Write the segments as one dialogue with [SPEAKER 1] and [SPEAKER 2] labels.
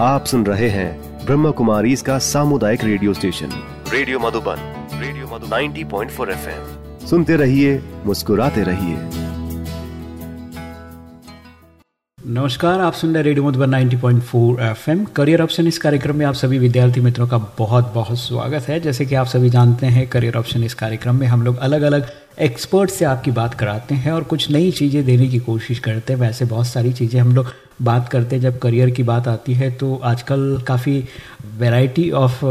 [SPEAKER 1] आप सुन रहे हैं ब्रह्म कुमारी इसका सामुदायिक radio station. Radio Madhuban radio Madhuban. 90.4 FM. सुनते रहिए मुस्कुराते रहिए।
[SPEAKER 2] नमस्कार आप सुन रहे radio Madhuban 90.4 FM. Career option इस कार्यक्रम में आप सभी विद्यार्थी मित्रों का बहुत बहुत स्वागत है। जैसे कि आप सभी जानते हैं करियर ऑप्शन इस कार्यक्रम में हम लोग अलग अलग एक्सपर्ट से आपकी बात कराते हैं और कुछ नई चीज़ें देने की कोशिश करते हैं। वैसे बहुत सारी चीज़ें हम लोग बात करते हैं, जब करियर की बात आती है तो आजकल काफ़ी वैरायटी ऑफ़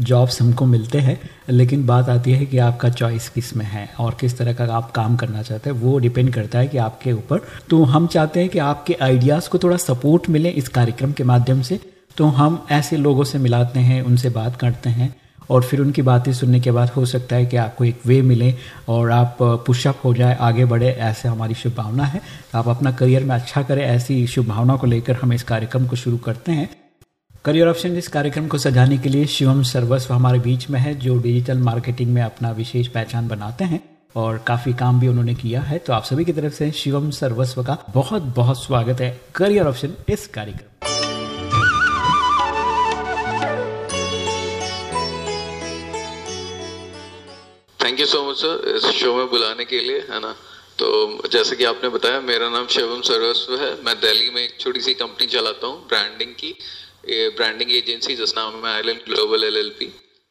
[SPEAKER 2] जॉब्स हमको मिलते हैं, लेकिन बात आती है कि आपका चॉइस किसमें है और किस तरह का आप काम करना चाहते हैं, वो डिपेंड करता है कि आपके ऊपर। तो हम चाहते हैं कि आपके आइडियाज़ को थोड़ा सपोर्ट मिले इस कार्यक्रम के माध्यम से। तो हम ऐसे लोगों से मिलाते हैं, उनसे बात करते हैं और फिर उनकी बातें सुनने के बाद हो सकता है कि आपको एक वे मिले और आप पुशअप हो जाए, आगे बढ़े, ऐसे हमारी शुभ भावना है। आप अपना करियर में अच्छा करें, ऐसी शुभ भावना को लेकर हम इस कार्यक्रम को शुरू करते हैं। करियर ऑप्शन इस कार्यक्रम को सजाने के लिए शिवम सर्वस्व हमारे बीच में है, जो डिजिटल मार्केटिंग में अपना विशेष पहचान बनाते हैं और काफ़ी काम भी उन्होंने किया है। तो आप सभी की तरफ़ से शिवम सर्वस्व का बहुत बहुत स्वागत है करियर ऑप्शन इस कार्यक्रम
[SPEAKER 3] thank you so much sir इस शो में बुलाने के लिए, है ना? तो जैसे कि आपने बताया, मेरा नाम शिवम सर्वस्व है। मैं दिल्ली में एक छोटी सी कंपनी चलाता हूँ ब्रांडिंग की। ब्रांडिंग एजेंसी जिसका नाम है आइलैंड ग्लोबल एलएलपी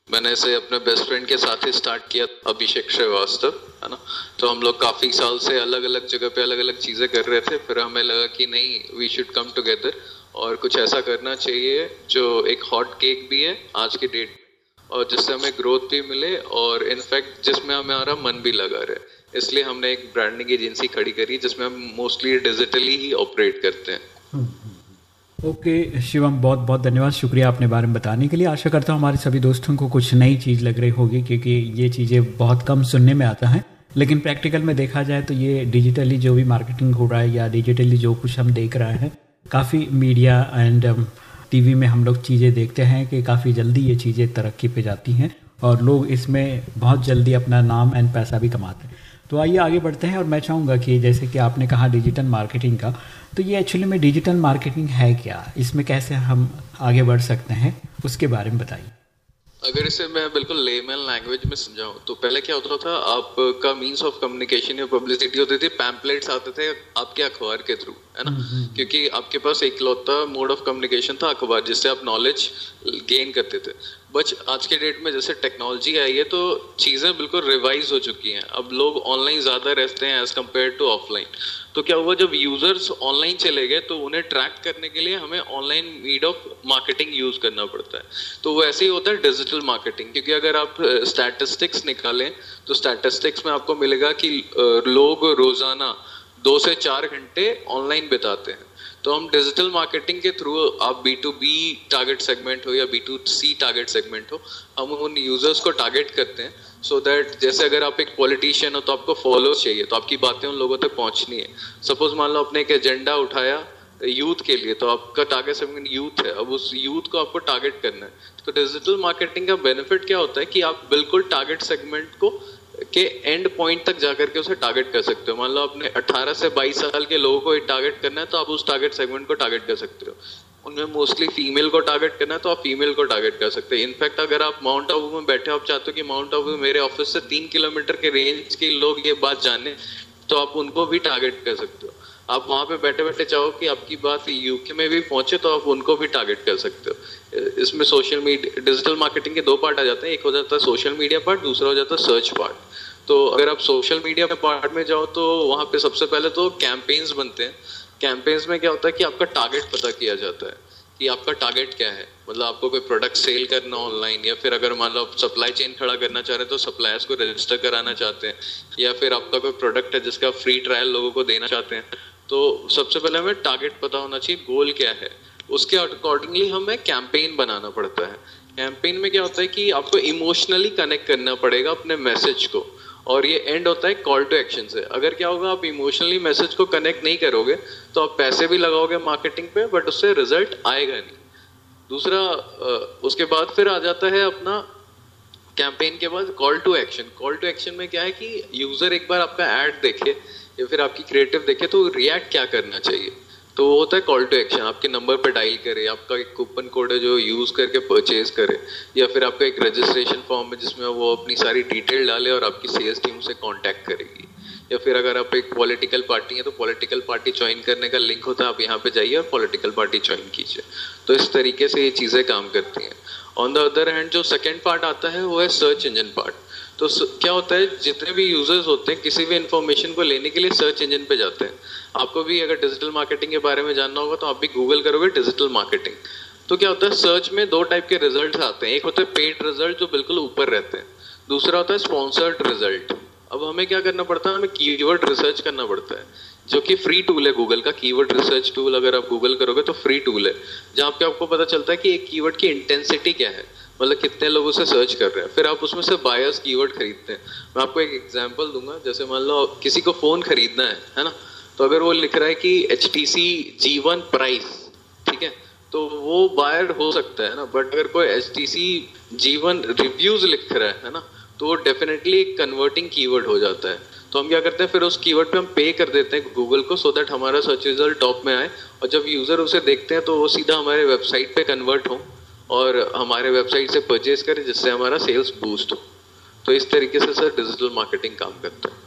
[SPEAKER 3] मैंने इसे अपने बेस्ट फ्रेंड के साथ ही स्टार्ट किया, अभिषेक श्रीवास्तव, है ना? तो हम लोग काफ़ी साल से अलग अलग जगह पे अलग अलग चीज़ें कर रहे थे। फिर हमें लगा कि नहीं वी शुड कम टुगेदर और कुछ ऐसा करना चाहिए जो एक हॉट केक भी है, आज की डेट और जिससे हमें ग्रोथ भी मिले और इनफैक्ट जिसमें हमारा मन भी लगा रहे। इसलिए हमने एक ब्रांडिंग एजेंसी खड़ी करी जिसमें हम मोस्टली डिजिटली ही ऑपरेट करते हैं।
[SPEAKER 2] ओके okay, शिवम बहुत बहुत धन्यवाद। शुक्रिया अपने बारे में बताने के लिए। आशा करता हूँ हमारे सभी दोस्तों को कुछ नई चीज़ लग रही होगी क्योंकि ये चीज़ें बहुत कम सुनने में आता है। लेकिन प्रैक्टिकल में देखा जाए तो ये डिजिटली जो भी मार्केटिंग हो रहा है या डिजिटली जो कुछ हम देख रहे हैं काफ़ी मीडिया एंड टीवी में हम लोग चीज़ें देखते हैं कि काफ़ी जल्दी ये चीज़ें तरक्की पे जाती हैं और लोग इसमें बहुत जल्दी अपना नाम एंड पैसा भी कमाते हैं। तो आइए आगे बढ़ते हैं और मैं चाहूँगा कि जैसे कि आपने कहा डिजिटल मार्केटिंग का तो ये एक्चुअली में डिजिटल मार्केटिंग है क्या? इसमें कैसे हम आगे बढ़ सकते हैं, उसके बारे में बताइए।
[SPEAKER 3] अगर इसे मैं बिल्कुल लेमैन लैंग्वेज में समझाऊं तो पहले क्या होता था आपका मींस ऑफ़ कम्युनिकेशन या पब्लिसिटी होती थी पैम्पलेट्स आते थे आपके अखबार के थ्रू है ना हम्म, हम्म। क्योंकि आपके पास एक लौता मोड ऑफ़ कम्युनिकेशन था अखबार जिससे आप नॉलेज गेन करते थे बट आज के डेट में जैसे टेक्नोलॉजी आई है तो चीज़ें बिल्कुल रिवाइज हो चुकी हैं। अब लोग ऑनलाइन ज़्यादा रहते हैं एज कंपेयर टू ऑफलाइन तो क्या हुआ, जब यूज़र्स ऑनलाइन चले गए तो उन्हें ट्रैक करने के लिए हमें online mode of marketing use करना पड़ता है। तो वो ऐसे ही होता है डिजिटल मार्केटिंग क्योंकि अगर आप स्टैटिस्टिक्स निकालें तो स्टैटिस्टिक्स में आपको मिलेगा कि लोग रोज़ाना दो से चार घंटे ऑनलाइन बिताते हैं। तो हम डिजिटल मार्केटिंग के थ्रू आप B to B target segment हो या B to C target segment हो, हम उन यूज़र्स को टारगेट करते हैं सो so दैट जैसे अगर आप एक पॉलिटिशियन हो तो आपको फॉलो चाहिए तो आपकी बातें उन लोगों तक पहुंचनी है। सपोज़ मान लो आपने एक एजेंडा उठाया यूथ के लिए तो आपका टारगेट सेगमेंट यूथ है। अब उस यूथ को आपको टारगेट करना है। तो डिजिटल मार्केटिंग का बेनिफिट क्या होता है कि आप बिल्कुल टारगेट सेगमेंट को के एंड पॉइंट तक जाकर के उसे टारगेट कर सकते हो। मान लो आपने 18 से 22 साल के लोगों को टारगेट करना है तो आप उस टारगेट सेगमेंट को टारगेट कर सकते हो। उनमें मोस्टली फीमेल को टारगेट करना है तो आप फीमेल को टारगेट कर सकते हैं। इनफैक्ट अगर आप माउंट आबू में बैठे हो, आप चाहते हो कि माउंट आबू मेरे ऑफ़िस से तीन किलोमीटर के रेंज के लोग ये बात जाने तो आप उनको भी टारगेट कर सकते हो। आप वहाँ पे बैठे बैठे चाहो कि आपकी बात यूके में भी पहुँचे तो आप उनको भी टारगेट कर सकते हो। इसमें सोशल मीडिया डिजिटल मार्केटिंग के दो पार्ट आ जाते हैं। एक हो जाता है सोशल मीडिया पार्ट दूसरा हो जाता है सर्च पार्ट तो अगर आप सोशल मीडिया पार्ट में जाओ तो वहाँ पे सबसे पहले तो कैंपेन्स बनते हैं। कैंपेन्स में क्या होता है कि आपका टारगेट पता किया जाता है कि आपका टारगेट क्या है। मतलब आपको कोई प्रोडक्ट सेल करना ऑनलाइन या फिर अगर मान लो आप सप्लाई चेन खड़ा करना चाह रहे हैं तो सप्लायर्स को रजिस्टर कराना चाहते हैं। या फिर आपका कोई प्रोडक्ट है जिसका फ्री ट्रायल लोगों को देना चाहते हैं। तो सबसे पहले हमें टारगेट पता होना चाहिए गोल क्या है। उसके अकॉर्डिंगली हमें कैंपेन बनाना पड़ता है। कैंपेन में क्या होता है कि आपको इमोशनली कनेक्ट करना पड़ेगा अपने मैसेज को। और ये एंड होता है कॉल टू एक्शन से। अगर क्या होगा, आप इमोशनली मैसेज को कनेक्ट नहीं करोगे तो आप पैसे भी लगाओगे मार्केटिंग पे बट उससे रिज़ल्ट आएगा नहीं। दूसरा उसके बाद फिर आ जाता है अपना कैंपेन के बाद call to action call to action में क्या है कि यूज़र एक बार आपका एड देखे या फिर आपकी क्रिएटिव देखे तो रिएक्ट क्या करना चाहिए? तो वो होता है कॉल टू एक्शन आपके नंबर पर डायल करे, आपका एक कूपन कोड है जो यूज़ करके परचेज करे, या फिर आपका एक रजिस्ट्रेशन फॉर्म है जिसमें वो अपनी सारी डिटेल डाले और आपकी सेल्स टीम से कांटेक्ट करेगी। या फिर अगर आप एक पॉलिटिकल पार्टी है तो पॉलिटिकल पार्टी ज्वाइन करने का लिंक होता है, आप यहाँ पे जाइए और पॉलिटिकल पार्टी ज्वाइन कीजिए। तो इस तरीके से ये चीज़ें काम करती हैं। ऑन द अदर हैंड जो सेकेंड पार्ट आता है, वो है सर्च इंजन पार्ट तो क्या होता है, जितने भी यूज़र्स होते हैं, किसी भी इंफॉर्मेशन को लेने के लिए सर्च इंजन पे जाते हैं। आपको भी अगर डिजिटल मार्केटिंग के बारे में जानना होगा तो आप भी गूगल करोगे डिजिटल मार्केटिंग तो क्या होता है सर्च में दो टाइप के रिज़ल्ट आते हैं। एक होता है पेड रिज़ल्ट जो बिल्कुल ऊपर रहते हैं। दूसरा होता है स्पॉन्सर्ड रिज़ल्ट अब हमें क्या करना पड़ता है, हमें कीवर्ड रिसर्च करना पड़ता है, जो कि फ्री टूल है गूगल का। कीवर्ड रिसर्च टूल अगर आप गूगल करोगे तो फ्री टूल है, जहाँ पे आपको पता चलता है कि एक कीवर्ड की इंटेंसिटी क्या है। मतलब कितने लोग उसे सर्च कर रहे हैं। फिर आप उसमें से बायस कीवर्ड खरीदते हैं। मैं आपको एक एग्जांपल दूँगा। जैसे मान लो किसी को फ़ोन खरीदना है है ना? तो अगर वो लिख रहा है कि H T C G one price ठीक है? तो वो बायर हो सकता है ना? बट अगर कोई H T C G one reviews लिख रहा है ना? तो वो डेफिनेटली एक कन्वर्टिंग कीवर्ड हो जाता है। तो हम क्या करते हैं? फिर उस कीवर्ड पे हम पे कर देते हैं गूगल को सो दैट हमारा सर्च रिज़ल्ट टॉप में आए। और जब यूज़र उसे देखते हैं तो वो सीधा हमारे वेबसाइट पे कन्वर्ट हो। और हमारे वेबसाइट से परचेज करें, जिससे हमारा सेल्स बूस्ट हो। तो इस तरीके से सर डिजिटल मार्केटिंग काम करता है।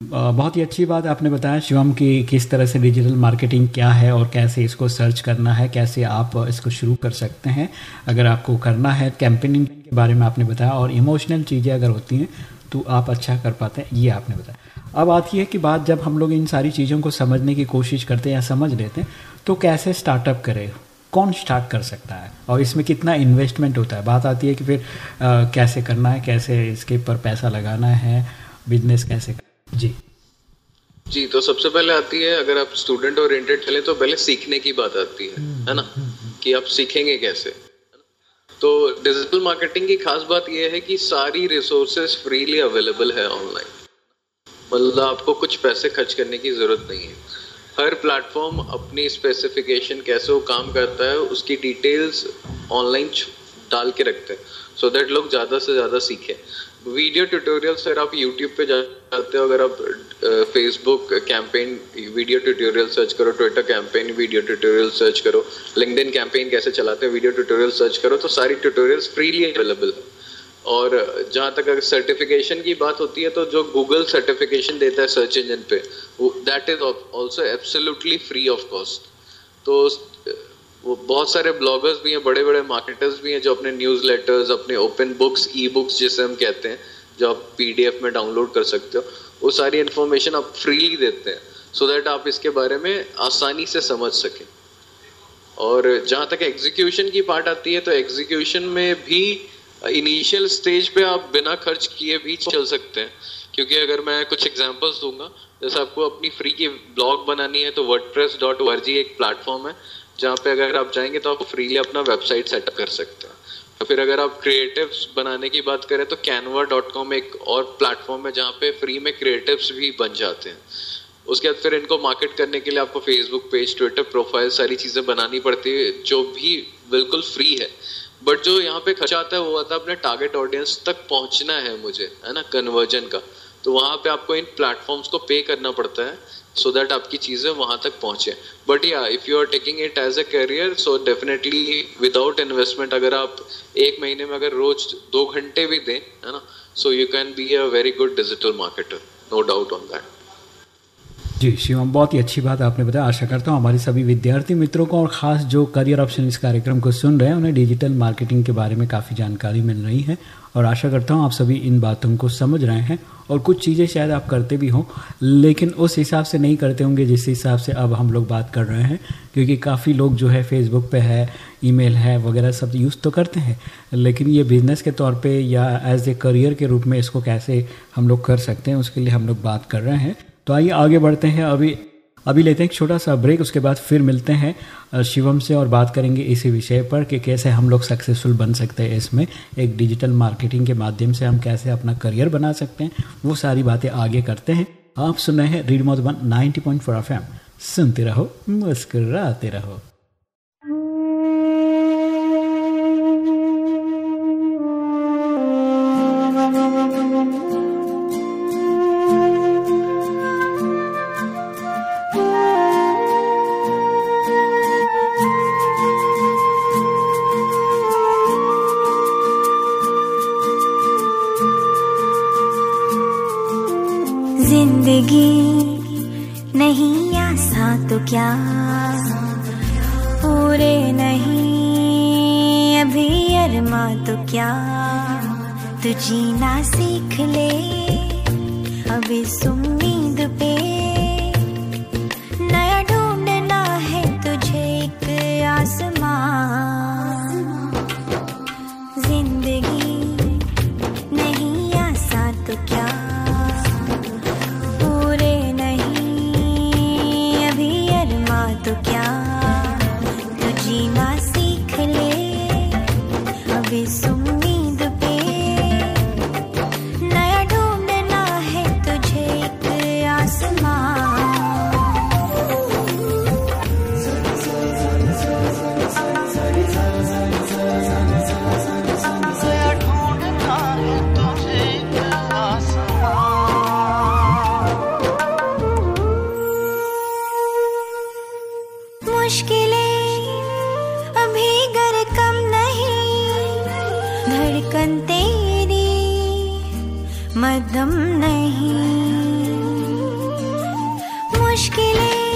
[SPEAKER 2] बहुत ही अच्छी बात आपने बताया शिवम कि किस तरह से डिजिटल मार्केटिंग क्या है और कैसे इसको सर्च करना है, कैसे आप इसको शुरू कर सकते हैं। अगर आपको करना है कैंपेनिंग के बारे में आपने बताया और इमोशनल चीज़ें अगर होती हैं तो आप अच्छा कर पाते हैं, ये आपने बताया। अब आती है कि बात जब हम लोग इन सारी चीज़ों को समझने की कोशिश करते हैं या समझ लेते हैं तो कैसे स्टार्टअप करें कौन स्टार्ट कर सकता है? और इसमें कितना इन्वेस्टमेंट होता है? बात आती है कि फिर आ, कैसे करना है कैसे इसके ऊपर पैसा लगाना है बिज़नेस कैसे जी।
[SPEAKER 3] जी तो सबसे पहले आती है अगर आप स्टूडेंट ओरिएंटेड चले तो पहले सीखने की बात आती है है ना? कि आप सीखेंगे कैसे? तो डिजिटल मार्केटिंग की खास बात यह है कि सारी रिसोर्सेज फ्रीली अवेलेबल है ऑनलाइन मतलब आपको कुछ पैसे खर्च करने की ज़रूरत नहीं है। हर प्लेटफॉर्म अपनी स्पेसिफिकेशन कैसे वो काम करता है, उसकी डिटेल्स ऑनलाइन डाल के रखते हैं सो so दैट लोग ज़्यादा से ज़्यादा सीखें। वीडियो ट्यूटोरियल सर आप यूट्यूब पे जाते हो, अगर आप Facebook campaign video tutorial search करो Twitter campaign video tutorial search करो लिंकडिन कैंपेन कैसे चलाते हैं वीडियो ट्यूटोरियल सर्च करो तो सारी ट्यूटोरियल्स फ्रीली अवेलेबल है। और जहाँ तक अगर सर्टिफिकेशन की बात होती है तो जो गूगल सर्टिफिकेशन देता है सर्च इंजन पे that is also absolutely free of cost तो वो बहुत सारे ब्लॉगर्स भी हैं बड़े बड़े मार्केटर्स भी हैं, जो अपने न्यूज़ लेटर्स अपने ओपन बुक्स ई बुक्स जिसे हम कहते हैं, जो आप पीडीएफ में डाउनलोड कर सकते हो, वो सारी इन्फॉर्मेशन आप फ्रीली देते हैं सो so दैट आप इसके बारे में आसानी से समझ सकें। और जहाँ तक एग्जीक्यूशन की पार्ट आती है तो एग्जीक्यूशन में भी इनिशियल स्टेज पे आप बिना खर्च किए भी चल सकते हैं। क्योंकि अगर मैं कुछ एग्जांपल्स दूँगा, जैसे आपको अपनी फ्री की ब्लॉग बनानी है तो वर्ड एक प्लेटफॉर्म है, जहाँ पे अगर आप जाएँगे तो आप फ्रीली अपना वेबसाइट सेटअप कर सकते हैं। तो फिर अगर आप क्रिएटिव्स बनाने की बात करें तो कैनवा डॉट कॉम एक और प्लेटफॉर्म है, जहाँ पे फ्री में क्रिएटिव्स भी बन जाते हैं। उसके बाद फिर इनको मार्केट करने के लिए आपको फेसबुक पेज ट्विटर प्रोफ़ाइल सारी चीज़ें बनानी पड़ती है, जो भी बिल्कुल फ्री है। बट जो यहाँ पे खर्चा आता है, वो आता है अपने टारगेट ऑडियंस तक पहुँचना है मुझे, है ना कन्वर्जन का। तो वहाँ पे आपको इन प्लेटफॉर्म्स को पे करना पड़ता है सो so दैट आपकी चीज़ें वहाँ तक पहुँचे। बट या if you are taking it as a career so definitely without investment अगर आप एक महीने में अगर रोज दो घंटे भी दें, है ना so you can be a very good digital marketer no doubt on that
[SPEAKER 2] जी, शिवम, बहुत ही अच्छी बात आपने बताया आशा करता हूँ हमारे सभी विद्यार्थी मित्रों को और ख़ास जो करियर ऑप्शन इस कार्यक्रम को सुन रहे हैं, उन्हें डिजिटल मार्केटिंग के बारे में काफ़ी जानकारी मिल रही है। और आशा करता हूँ आप सभी इन बातों को समझ रहे हैं और कुछ चीज़ें शायद आप करते भी हों, लेकिन उस हिसाब से नहीं करते होंगे जिस हिसाब से अब हम लोग बात कर रहे हैं, क्योंकि काफ़ी लोग जो है फेसबुक पे है ईमेल है, वगैरह सब यूज़ तो करते हैं, लेकिन ये बिज़नेस के तौर पे या एज ए करियर के रूप में इसको कैसे हम लोग कर सकते हैं, उसके लिए हम लोग बात कर रहे हैं। तो आइए आगे बढ़ते हैं। अभी अभी लेते हैं एक छोटा सा ब्रेक, उसके बाद फिर मिलते हैं शिवम से और बात करेंगे इसी विषय पर कि कैसे हम लोग सक्सेसफुल बन सकते हैं इसमें। एक डिजिटल मार्केटिंग के माध्यम से हम कैसे अपना करियर बना सकते हैं, वो सारी बातें आगे करते हैं। आप सुन रहे हैं रीड मोट one ninety point four F सुनते रहो, मुस्कुराते रहो।
[SPEAKER 4] मदम नहीं। मुश्किलें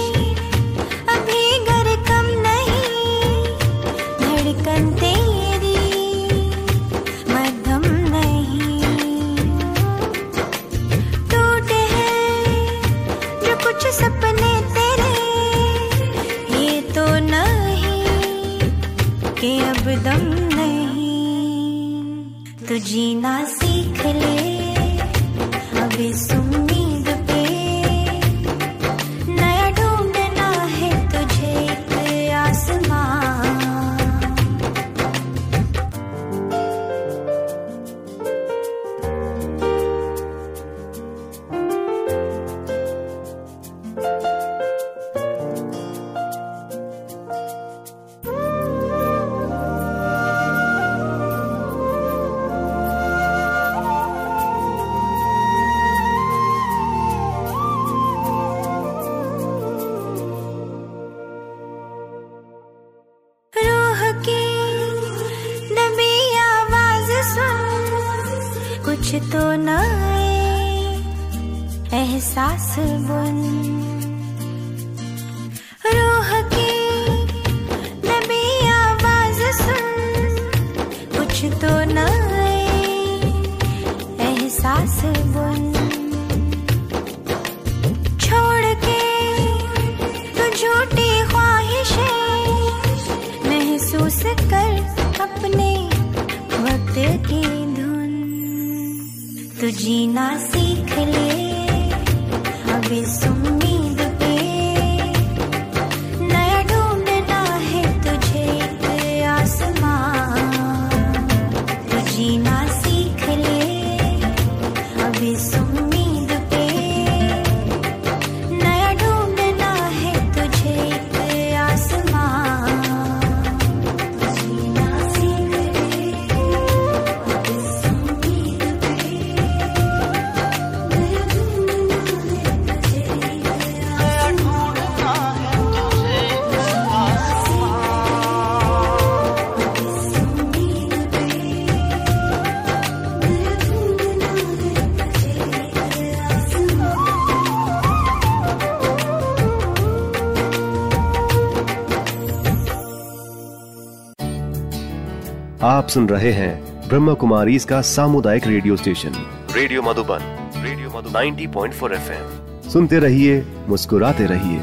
[SPEAKER 1] आप सुन रहे हैं ब्रह्म कुमारी इसका सामुदायिक radio station. Radio Madhuban radio Madhuban. 90.4 FM. सुनते रहिए मुस्कुराते रहिए।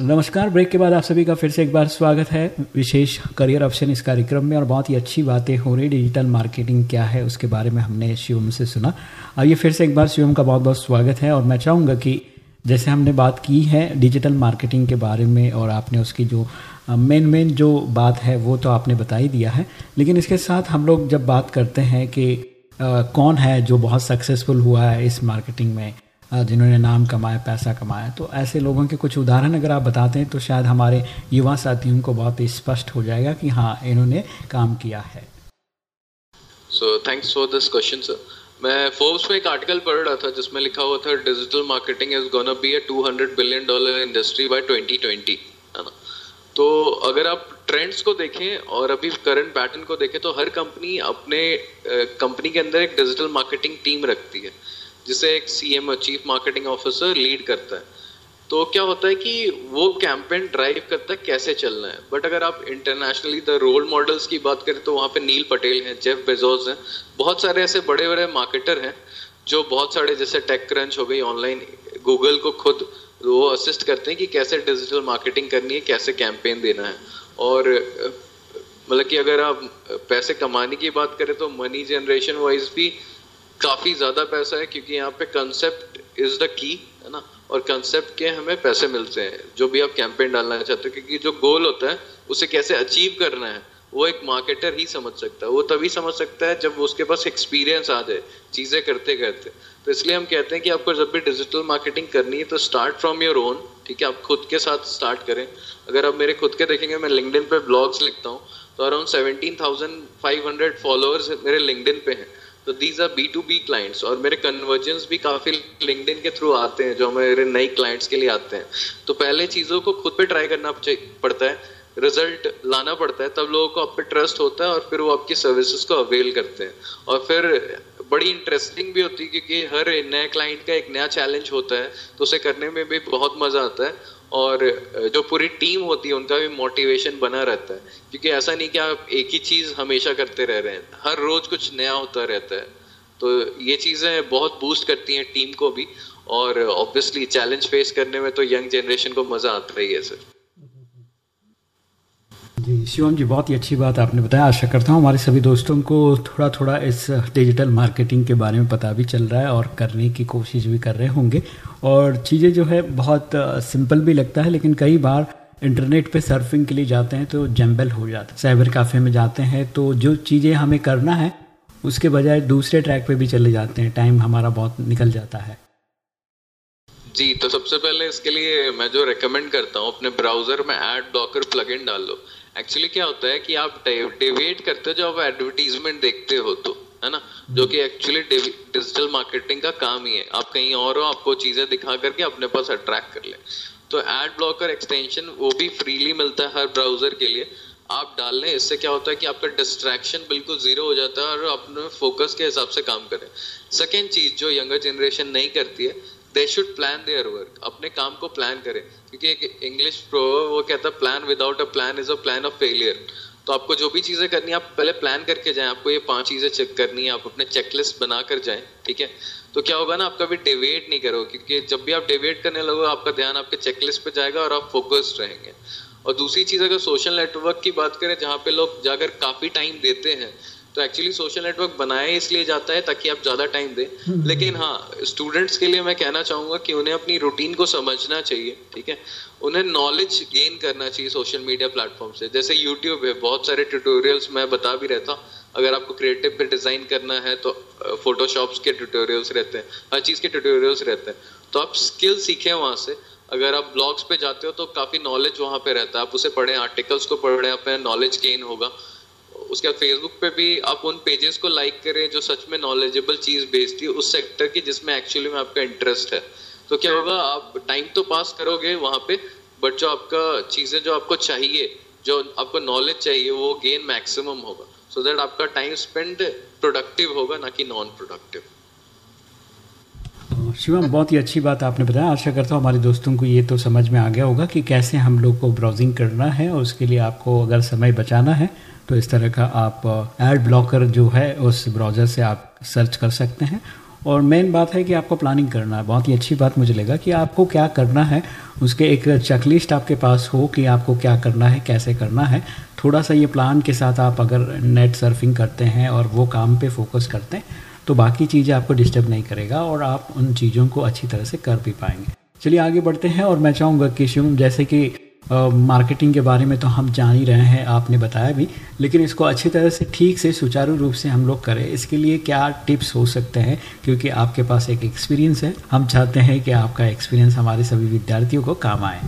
[SPEAKER 2] नमस्कार ब्रेक के बाद आप सभी का फिर से एक बार स्वागत है। विशेष करियर ऑप्शन इस कार्यक्रम में और बहुत ही अच्छी बातें हो रही डिजिटल मार्केटिंग क्या है उसके बारे में हमने शिवम से सुना। आइए फिर से एक बार शिवम का बहुत बहुत स्वागत है और मैं चाहूँगा कि जैसे हमने बात की है डिजिटल मार्केटिंग के बारे में और आपने उसकी जो मेन मेन जो बात है वो तो आपने बता ही दिया है। लेकिन इसके साथ हम लोग जब बात करते हैं कि अ, कौन है जो बहुत सक्सेसफुल हुआ है इस मार्केटिंग में जिन्होंने नाम कमाया पैसा कमाया तो ऐसे लोगों के कुछ उदाहरण अगर आप बताते हैं तो शायद हमारे युवा साथियों को बहुत स्पष्ट हो जाएगा कि हाँ इन्होंने काम किया है।
[SPEAKER 3] So thanks for this question sir मैं फोर्स में एक आर्टिकल पढ़ रहा था, जिसमें लिखा हुआ था digital marketing is gonna be a 200 billion dollar industry by 2020 है ना? तो अगर आप ट्रेंड्स को देखें, और अभी करंट पैटर्न को देखें तो हर कंपनी अपने कंपनी के अंदर एक डिजिटल मार्केटिंग टीम रखती है, जिसे एक CM chief marketing officer lead करता है। तो क्या होता है कि वो कैंपेन ड्राइव करता है कैसे चलना है? बट अगर आप इंटरनेशनली द रोल मॉडल्स की बात करें तो वहाँ पे नील पटेल हैं जेफ बेजोस हैं, बहुत सारे ऐसे बड़े बड़े मार्केटर हैं जो बहुत सारे जैसे टेक क्रंच हो गई ऑनलाइन गूगल को खुद वो असिस्ट करते हैं कि कैसे डिजिटल मार्केटिंग करनी है, कैसे कैंपेन देना है। और मतलब कि अगर आप पैसे कमाने की बात करें तो मनी जनरेशन वाइज भी काफ़ी ज़्यादा पैसा है क्योंकि यहाँ पे कंसेप्ट इज़ द की है ना? और कंसेप्ट के हमें पैसे मिलते हैं, जो भी आप कैंपेन डालना चाहते हो, क्योंकि जो गोल होता है, उसे कैसे अचीव करना है, वो एक मार्केटर ही समझ सकता है। वो तभी समझ सकता है जब उसके पास एक्सपीरियंस आ जाए, चीज़ें करते करते। तो इसलिए हम कहते हैं कि आपको जब भी डिजिटल मार्केटिंग करनी है तो स्टार्ट फ्रॉम योर ओन ठीक है? आप खुद के साथ स्टार्ट करें। अगर आप मेरे खुद के देखेंगे, मैं लिंकडिन पे ब्लॉग्स लिखता हूँ तो around seventeen thousand five hundred followers मेरे लिंकडिन पे हैं। तो these are B to B clients और मेरे कन्वर्जेंस भी काफ़ी लिंकडिन के थ्रू आते हैं, जो मेरे नई क्लाइंट्स के लिए आते हैं। तो पहले चीज़ों को खुद पे ट्राई करना पड़ता है। रिज़ल्ट लाना पड़ता है, तब लोगों को आप पे ट्रस्ट होता है और फिर वो आपकी सर्विसेज़ को अवेल करते हैं। और फिर बड़ी इंटरेस्टिंग भी होती है क्योंकि हर नए क्लाइंट का एक नया चैलेंज होता है तो उसे करने में भी बहुत मज़ा आता है। और जो पूरी टीम होती है, उनका भी मोटिवेशन बना रहता है। क्योंकि ऐसा नहीं कि आप एक ही चीज़ हमेशा करते रह रहे हैं। हर रोज़ कुछ नया होता रहता है। तो ये चीज़ें बहुत बूस्ट करती हैं टीम को भी। और ऑब्वियसली चैलेंज फेस करने में तो यंग जनरेशन को मज़ा आता ही है सर
[SPEAKER 2] जी, शिवम जी, बहुत ही अच्छी बात आपने बताया। आशा करता हूँ हमारे सभी दोस्तों को थोड़ा थोड़ा इस डिजिटल मार्केटिंग के बारे में पता भी चल रहा है और करने की कोशिश भी कर रहे होंगे। और चीज़ें जो है, बहुत सिंपल भी लगता है, लेकिन कई बार इंटरनेट पे सर्फिंग के लिए जाते हैं तो जम्बल हो जाता है। साइबर काफ़े में जाते हैं तो जो चीज़ें हमें करना है, उसके बजाय दूसरे ट्रैक पे भी चले जाते हैं। टाइम हमारा बहुत निकल जाता है।
[SPEAKER 3] जी तो सबसे पहले इसके लिए मैं जो रेकमेंड करता हूँ, अपने ब्राउज़र में एड डॉकर प्लगइन डाल लो। एक्चुअली क्या होता है कि आप डिवेट करते हो जब आप एडवर्टीजमेंट देखते हो तो है ना? जो कि एक्चुअली डिजिटल मार्केटिंग का काम ही है। आप कहीं और हो, आपको चीज़ें दिखा करके अपने पास अट्रैक्ट कर ले। तो एड ब्लॉकर एक्सटेंशन वो भी फ्रीली मिलता है हर ब्राउज़र के लिए। आप डाल लें, इससे क्या होता है कि आपका डिस्ट्रैक्शन बिल्कुल ज़ीरो हो जाता है और अपने फोकस के हिसाब से काम करें। सेकेंड चीज़ जो यंगर जनरेशन नहीं करती है they should plan their work अपने काम को प्लान करें। क्योंकि एक इंग्लिश प्रो वो कहता है plan without a plan is a plan of failure तो आपको जो भी चीज़ें करनी है, आप पहले प्लान करके जाएँ। आपको ये पाँच चीज़ें चेक करनी है। आप अपने चेकलिस्ट बना कर जाएँ, ठीक है? तो क्या होगा ना, आप कभी डिवेट नहीं करोगे, क्योंकि जब भी आप डिवेट करने लगो आपका ध्यान आपके चेकलिस्ट पे जाएगा और आप फोकस्ड रहेंगे। और दूसरी चीज़, अगर सोशल नेटवर्क की बात करें, जहाँ पे लोग जाकर काफ़ी टाइम देते हैं तो एक्चुअली सोशल नेटवर्क बनाया इसलिए जाता है ताकि आप ज़्यादा टाइम दें। हम्म। लेकिन हाँ स्टूडेंट्स के लिए मैं कहना चाहूँगा कि उन्हें अपनी रूटीन को समझना चाहिए ठीक है? उन्हें नॉलेज गेन करना चाहिए सोशल मीडिया प्लेटफॉर्म से। जैसे यूट्यूब है बहुत सारे ट्यूटोरियल्स मैं बता भी रहता हूँ। अगर आपको क्रिएटिव पे डिज़ाइन करना है तो फोटोशॉप्स के ट्यूटोरियल्स रहते हैं हर चीज़ के ट्यूटोरियल्स रहते हैं। तो आप स्किल सीखें वहाँ से। अगर आप ब्लॉग्स पे जाते हो तो काफ़ी नॉलेज वहाँ पे रहता है। आप उसे पढ़ें आर्टिकल्स को पढ़ें अपने नॉलेज गेन होगा। उसके बाद फेसबुक पे भी आप उन पेजेस को लाइक करें जो सच में नॉलेजेबल चीज़ बेचती है, उस सेक्टर की जिसमें एक्चुअली में आपका इंटरेस्ट है। तो क्या होगा, आप टाइम तो पास करोगे वहाँ पे बट जो आपका चीज़ें जो आपको चाहिए, जो आपको नॉलेज चाहिए, वो गेन मैक्सिमम होगा। सो so दैट आपका टाइम स्पेंड प्रोडक्टिव होगा, ना कि नॉन प्रोडक्टिव
[SPEAKER 2] शिवम, बहुत ही अच्छी बात आपने बताया। आशा करता हूँ हमारे दोस्तों को ये तो समझ में आ गया होगा कि कैसे हम लोग को ब्राउजिंग करना है और उसके लिए आपको अगर समय बचाना है तो इस तरह का आप एड ब्लॉकर जो है, उस ब्राउज़र से आप सर्च कर सकते हैं। और मेन बात है कि आपको प्लानिंग करना है। बहुत ही अच्छी बात मुझे लगा कि आपको क्या करना है। उसके एक चेकलिस्ट आपके पास हो कि आपको क्या करना है, कैसे करना है। थोड़ा सा ये प्लान के साथ आप अगर नेट सर्फिंग करते हैं और वो काम पे फोकस करते हैं तो बाकी चीज़ें आपको डिस्टर्ब नहीं करेगा और आप उन चीज़ों को अच्छी तरह से कर भी पाएँगे। चलिए आगे बढ़ते हैं और मैं चाहूँगा कि शिवम जैसे कि मार्केटिंग के बारे में तो हम जान ही रहे हैं, आपने बताया भी। लेकिन इसको अच्छी तरह से, ठीक से, सुचारू रूप से हम लोग करें। इसके लिए क्या टिप्स हो सकते हैं? क्योंकि आपके पास एक एक्सपीरियंस है। हम चाहते हैं कि आपका एक्सपीरियंस हमारे सभी विद्यार्थियों को काम आए।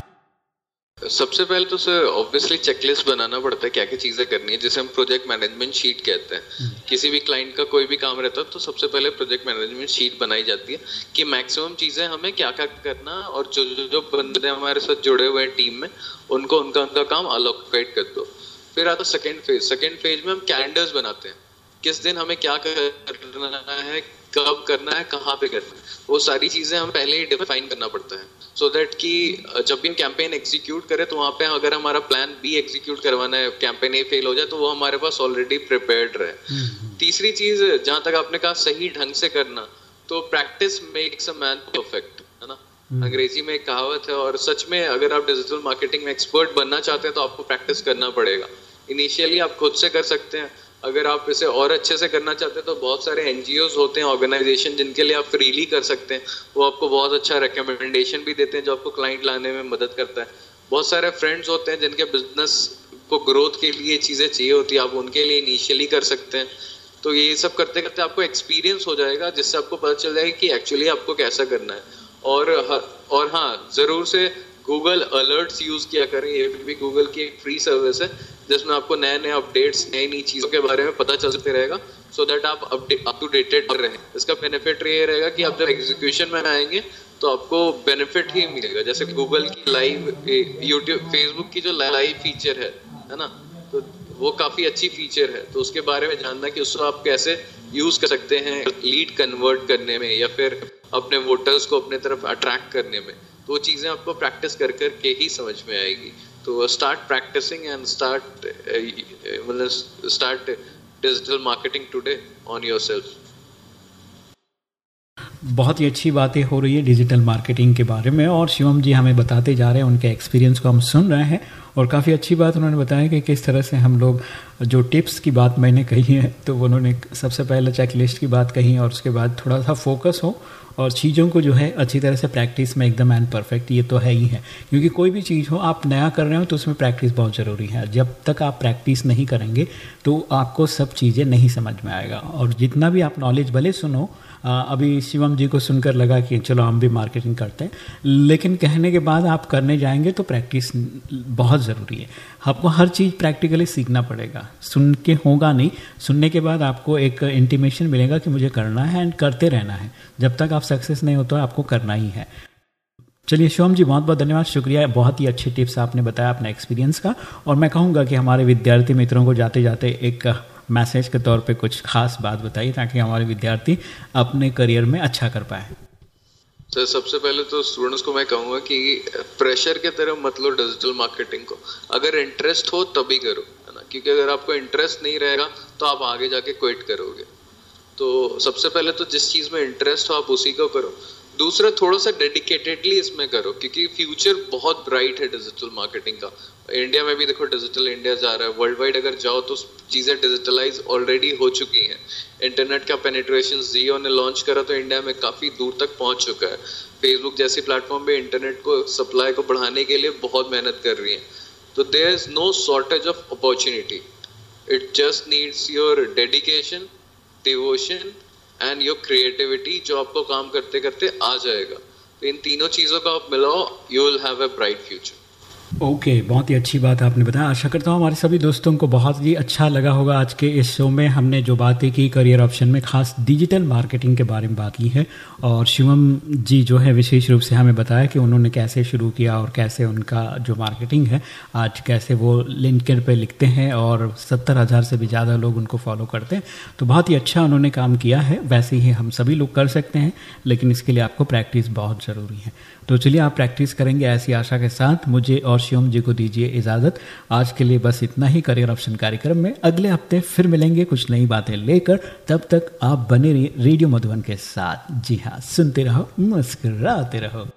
[SPEAKER 3] सबसे पहले तो सर ऑब्वियसली चेकलिस्ट बनाना पड़ता है क्या क्या चीज़ें करनी है। जिसे हम प्रोजेक्ट मैनेजमेंट शीट कहते हैं। हम्म। किसी भी क्लाइंट का कोई भी काम रहता है तो सबसे पहले प्रोजेक्ट मैनेजमेंट शीट बनाई जाती है कि मैक्सिमम चीज़ें हमें क्या क्या करना और जो जो, जो बंदे हमारे साथ जुड़े हुए हैं टीम में उनको उनका उनका काम अलोकेट कर दो। फिर आता सेकेंड फ़ेज़ सेकेंड फ़ेज़ में हम कैलेंडर्स बनाते हैं। किस दिन हमें क्या करना है कब करना है कहाँ पे करना है। वो सारी चीज़ें हम पहले ही डिफाइन करना पड़ता है। सो so दैट कि जब भी हम कैंपेन एग्जीक्यूट करें तो वहाँ पे अगर हमारा प्लान बी एग्जीक्यूट करवाना है कैंपेन ए फेल हो जाए तो वो हमारे पास ऑलरेडी प्रिपेयर्ड रहे। तीसरी चीज़ जहाँ तक आपने कहा सही ढंग से करना तो practice makes a man perfect है ना? हम्म। अंग्रेज़ी में एक कहावत है और सच में अगर आप डिजिटल मार्केटिंग में एक्सपर्ट बनना चाहते हैं तो आपको प्रैक्टिस करना पड़ेगा। इनिशियली आप खुद से कर सकते हैं अगर आप इसे और अच्छे से करना चाहते हैं तो बहुत सारे एन होते हैं ऑर्गेनाइजेशन जिनके लिए आप फ्रीली कर सकते हैं। वो आपको बहुत अच्छा रिकमेंडेशन भी देते हैं, जो आपको क्लाइंट लाने में मदद करता है। बहुत सारे फ्रेंड्स होते हैं, जिनके बिज़नेस को ग्रोथ के लिए चीज़ें चाहिए होती है, आप उनके लिए इनिशियली कर सकते हैं। तो ये सब करते करते आपको एक्सपीरियंस हो जाएगा, जिससे आपको पता चल जाएगा कि एक्चुअली आपको कैसा करना है। और और हाँ ज़रूर से गूगल अलर्ट्स यूज़ किया करें, ये भी गूगल की एक फ्री सर्विस है, जिसमें आपको नए नए अपडेट्स नई नई चीज़ों के बारे में पता चलते रहेगा सो दैट आप अप टू डेटेड रहे इसका बेनिफिट ये रहेगा कि आप जब एग्जीक्यूशन में आएँगे तो आपको बेनिफिट ही मिलेगा। जैसे गूगल की लाइव यूट्यूब फेसबुक की जो लाइव फीचर है है ना? तो वो काफ़ी अच्छी फीचर है। तो उसके बारे में जानना कि उसको आप कैसे यूज़ कर सकते हैं लीड कन्वर्ट करने में, या फिर अपने वोटर्स को अपने तरफ़ अट्रैक्ट करने में। वो चीज़ें आपको प्रैक्टिस कर कर के ही समझ में आएगी। तो स्टार्ट प्रैक्टिसिंग एंड स्टार्ट मतलब start digital marketing today on yourself
[SPEAKER 2] बहुत ही अच्छी बातें हो रही है डिजिटल मार्केटिंग के बारे में और शिवम जी हमें बताते जा रहे हैं, उनके एक्सपीरियंस को हम सुन रहे हैं और काफ़ी अच्छी बात उन्होंने बताया कि किस तरह से हम लोग, जो टिप्स की बात मैंने कही है तो उन्होंने सबसे पहले चेकलिस्ट की बात कही और उसके बाद थोड़ा सा फोकस हो और चीज़ों को जो है अच्छी तरह से प्रैक्टिस में एकदम एंड परफेक्ट ये तो है ही है। क्योंकि कोई भी चीज़ हो, आप नया कर रहे हो तो उसमें प्रैक्टिस बहुत ज़रूरी है। जब तक आप प्रैक्टिस नहीं करेंगे तो आपको सब चीज़ें नहीं समझ में आएगा। और जितना भी आप नॉलेज भले सुनो अभी शिवम जी को सुनकर लगा कि चलो हम भी मार्केटिंग करते हैं, लेकिन कहने के बाद आप करने जाएँगे तो प्रैक्टिस बहुत ज़रूरी है। आपको हर चीज़ प्रैक्टिकली सीखना पड़ेगा। सुन के होगा नहीं। सुनने के बाद आपको एक इंटीमेशन मिलेगा कि मुझे करना है एंड करते रहना है। जब तक आप सक्सेस नहीं होते आपको करना ही है। चलिए शिवम जी बहुत बहुत धन्यवाद। शुक्रिया, बहुत ही अच्छे टिप्स आपने बताया अपने एक्सपीरियंस का। और मैं कहूँगा कि हमारे विद्यार्थी मित्रों को जाते जाते एक मैसेज के तौर पे कुछ खास बात बताइए, ताकि हमारे विद्यार्थी अपने करियर में अच्छा कर पाए।
[SPEAKER 3] सर, सबसे पहले तो स्टूडेंट्स को मैं कहूँगा कि प्रेशर के तरह मत लो डिजिटल मार्केटिंग को। अगर इंटरेस्ट हो, तभी करो, है ना? क्योंकि अगर आपको इंटरेस्ट नहीं रहेगा तो आप आगे जाके क्विट करोगे। तो सबसे पहले तो जिस चीज़ में इंटरेस्ट हो आप उसी को करो। दूसरा थोड़ा सा डेडिकेटेडली इसमें करो, क्योंकि फ्यूचर बहुत ब्राइट है डिजिटल मार्केटिंग का। इंडिया में भी देखो डिजिटल इंडिया जा रहा है। वर्ल्ड वाइड अगर जाओ तो चीज़ें डिजिटलाइज ऑलरेडी हो चुकी हैं। इंटरनेट का पेनिट्रेशन जियो ने लॉन्च करा तो इंडिया में काफ़ी दूर तक पहुँच चुका है। फेसबुक जैसी प्लेटफॉर्म भी इंटरनेट को सप्लाई को बढ़ाने के लिए बहुत मेहनत कर रही है। तो there is no shortage of opportunity it just needs your dedication devotion and your creativity जो आपको काम करते करते आ जाएगा। तो इन तीनों चीज़ों का आप मिलाओ you will have a bright future
[SPEAKER 2] okay okay, बहुत ही अच्छी बात आपने बताया। आशा करता हूँ हमारे सभी दोस्तों को बहुत ही अच्छा लगा होगा आज के इस शो में। हमने जो बातें की करियर ऑप्शन में खास डिजिटल मार्केटिंग के बारे में बात की है और शिवम जी जो है विशेष रूप से हमें बताया कि उन्होंने कैसे शुरू किया और कैसे उनका जो मार्केटिंग है आज कैसे वो लिंकड पर लिखते हैं और सत्तर हज़ार से भी ज़्यादा लोग उनको फॉलो करते हैं। तो बहुत ही अच्छा उन्होंने काम किया है। वैसे ही हम सभी लोग कर सकते हैं लेकिन इसके लिए आपको प्रैक्टिस बहुत ज़रूरी है। तो चलिए आप प्रैक्टिस करेंगे ऐसी आशा के साथ। मुझे और शिवम जी को दीजिए इजाज़त। आज के लिए बस इतना ही। करियर ऑप्शन कार्यक्रम में अगले हफ़्ते फिर मिलेंगे कुछ नई बातें लेकर। तब तक आप बने रहिए रेडियो मधुबन के साथ। जी हाँ सुनते रहो, मुस्कराते रहो।